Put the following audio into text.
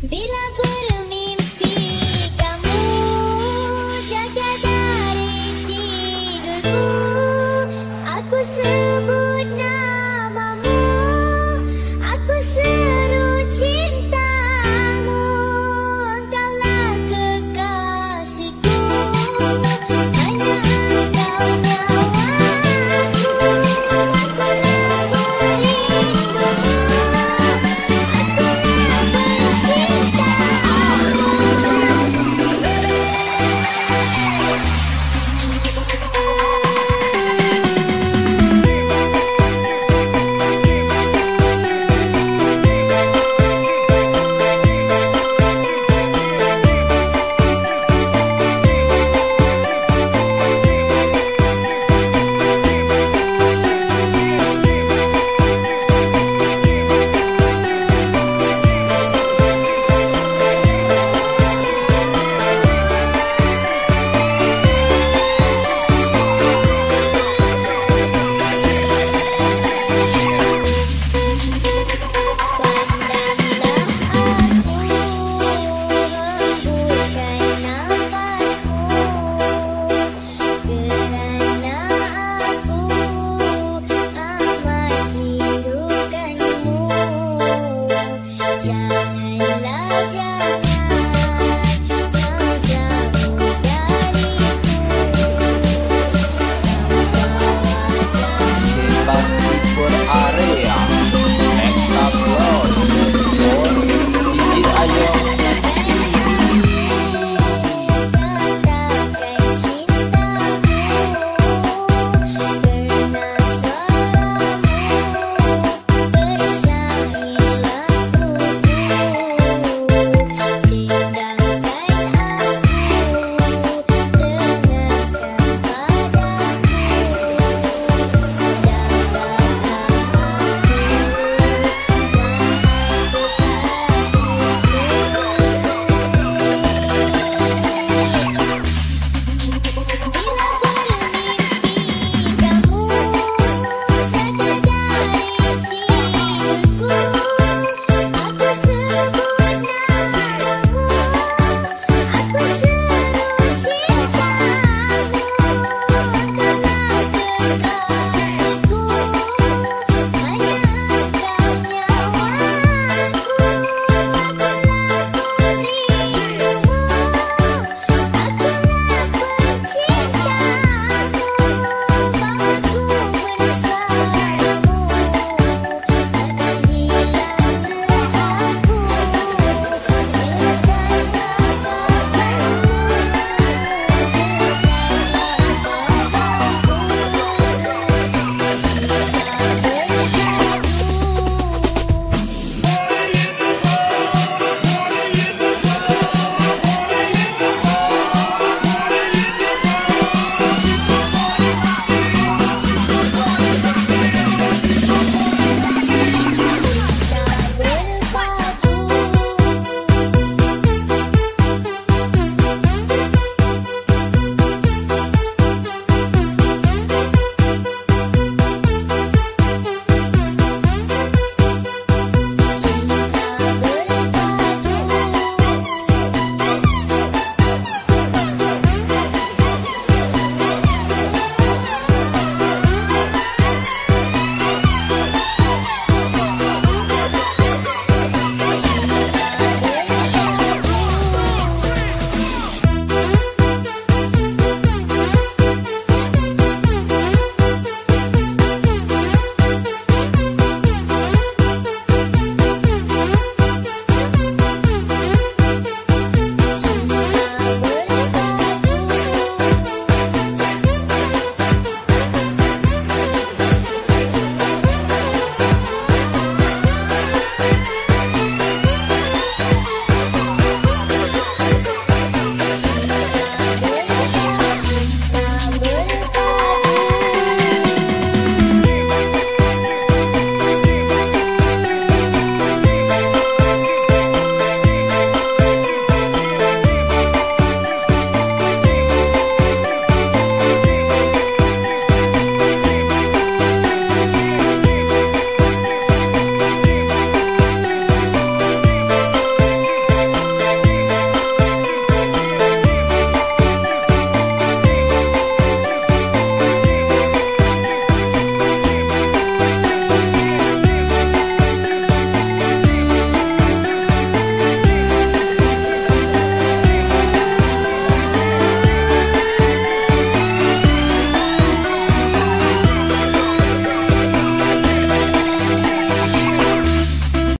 Bila